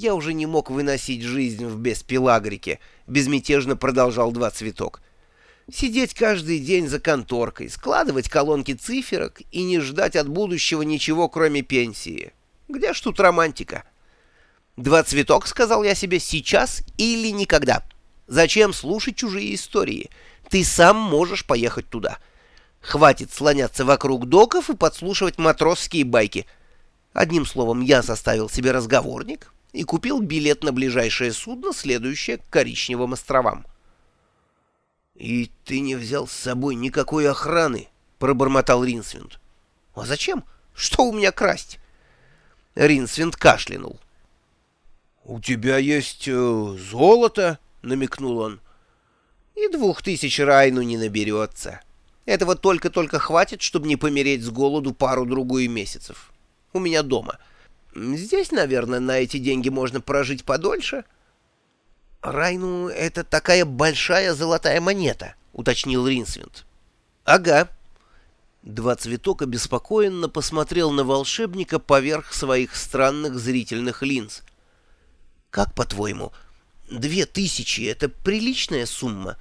Я уже не мог выносить жизнь в беспелагрике, безмятежно продолжал два цветок. Сидеть каждый день за конторкой, складывать колонки циферок и не ждать от будущего ничего, кроме пенсии. Где ж тут романтика? Два цветок, сказал я себе, сейчас или никогда. Зачем слушать чужие истории? Ты сам можешь поехать туда. Хватит слоняться вокруг доков и подслушивать матросские байки. Одним словом, я составил себе разговорник и купил билет на ближайшее судно, следующее к Коричневым островам. «И ты не взял с собой никакой охраны?» — пробормотал Ринсвинд. «А зачем? Что у меня красть?» Ринсвинд кашлянул. «У тебя есть э, золото?» — намекнул он. «И двух тысяч райну не наберется. Этого только-только хватит, чтобы не помереть с голоду пару-другую месяцев. У меня дома. Здесь, наверное, на эти деньги можно прожить подольше». «Райну — это такая большая золотая монета», — уточнил Ринсвинд. «Ага». Два цветок обеспокоенно посмотрел на волшебника поверх своих странных зрительных линз. «Как, по-твоему, две тысячи — это приличная сумма?»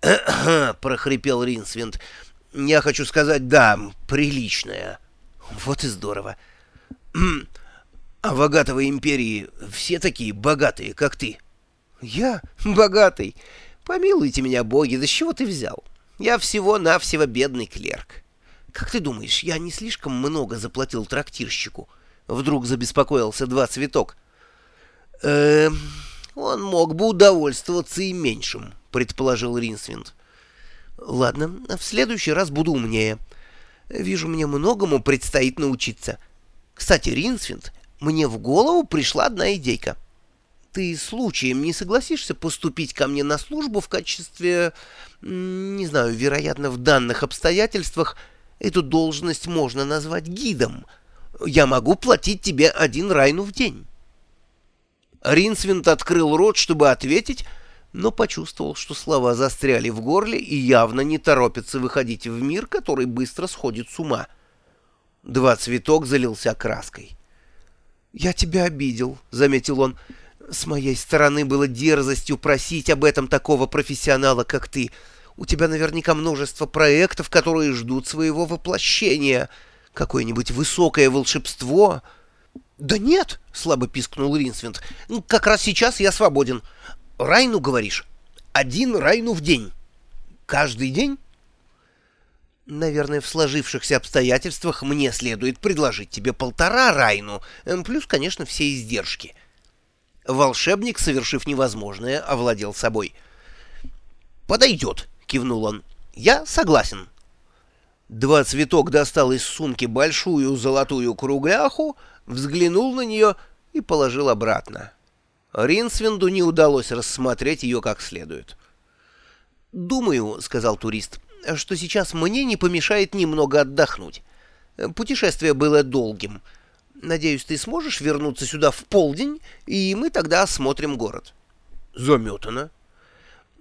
прохрипел Ринсвинд. «Я хочу сказать, да, приличная». «Вот и здорово. А в Агатовой империи все такие богатые, как ты?» «Я? Богатый? Помилуйте меня, боги, да с чего ты взял? Я всего-навсего бедный клерк. Как ты думаешь, я не слишком много заплатил трактирщику?» Вдруг забеспокоился два цветок. «Эм, он мог бы удовольствоваться и меньшим», — предположил Ринсвинд. «Ладно, в следующий раз буду умнее. Вижу, мне многому предстоит научиться. Кстати, Ринсвинд, мне в голову пришла одна идейка» ты случаем не согласишься поступить ко мне на службу в качестве, не знаю, вероятно, в данных обстоятельствах эту должность можно назвать гидом. Я могу платить тебе один райну в день». Ринсвинд открыл рот, чтобы ответить, но почувствовал, что слова застряли в горле и явно не торопится выходить в мир, который быстро сходит с ума. Два цветок залился краской. «Я тебя обидел», — заметил он. С моей стороны было дерзостью просить об этом такого профессионала, как ты. У тебя наверняка множество проектов, которые ждут своего воплощения. Какое-нибудь высокое волшебство. Да нет, слабо пискнул Ринсвинд. Как раз сейчас я свободен. Райну, говоришь? Один Райну в день. Каждый день? Наверное, в сложившихся обстоятельствах мне следует предложить тебе полтора Райну, плюс, конечно, все издержки. — Волшебник, совершив невозможное, овладел собой. «Подойдет», — кивнул он. «Я согласен». Два цветок достал из сумки большую золотую кругляху, взглянул на нее и положил обратно. Ринсвинду не удалось рассмотреть ее как следует. «Думаю», — сказал турист, — «что сейчас мне не помешает немного отдохнуть. Путешествие было долгим». Надеюсь, ты сможешь вернуться сюда в полдень, и мы тогда осмотрим город. Заметано.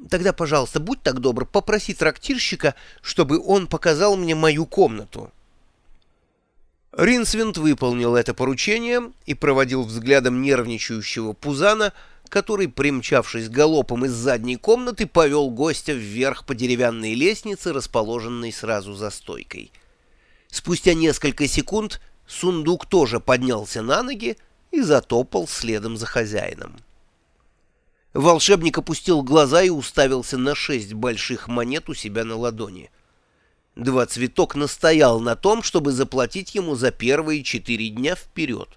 Тогда, пожалуйста, будь так добр, попроси трактирщика, чтобы он показал мне мою комнату. Ринсвинд выполнил это поручение и проводил взглядом нервничающего Пузана, который, примчавшись галопом из задней комнаты, повел гостя вверх по деревянной лестнице, расположенной сразу за стойкой. Спустя несколько секунд Сундук тоже поднялся на ноги и затопал следом за хозяином. Волшебник опустил глаза и уставился на шесть больших монет у себя на ладони. Два цветок настоял на том, чтобы заплатить ему за первые четыре дня вперед.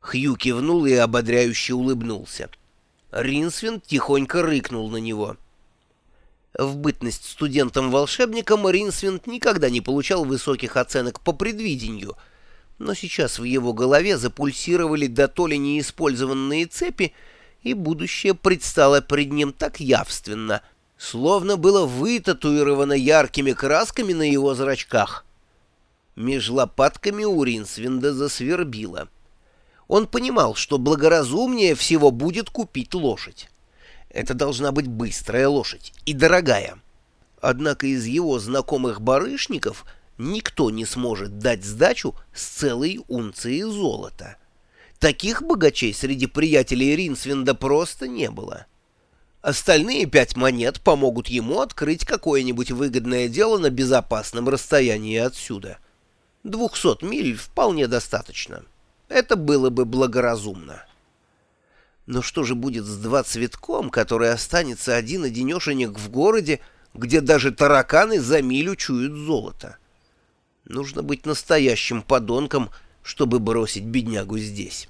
Хью кивнул и ободряюще улыбнулся. Ринсвин тихонько рыкнул на него — в бытность студентом-волшебником Ринсвинд никогда не получал высоких оценок по предвидению, но сейчас в его голове запульсировали до то ли неиспользованные цепи, и будущее предстало пред ним так явственно, словно было вытатуировано яркими красками на его зрачках. Меж лопатками у Ринсвинда засвербило. Он понимал, что благоразумнее всего будет купить лошадь. Это должна быть быстрая лошадь и дорогая. Однако из его знакомых барышников никто не сможет дать сдачу с целой унцией золота. Таких богачей среди приятелей Ринсвинда просто не было. Остальные пять монет помогут ему открыть какое-нибудь выгодное дело на безопасном расстоянии отсюда. Двухсот миль вполне достаточно. Это было бы благоразумно. Но что же будет с два цветком, который останется один-одинешенек в городе, где даже тараканы за милю чуют золото? Нужно быть настоящим подонком, чтобы бросить беднягу здесь.